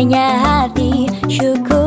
Damainya hati syukur.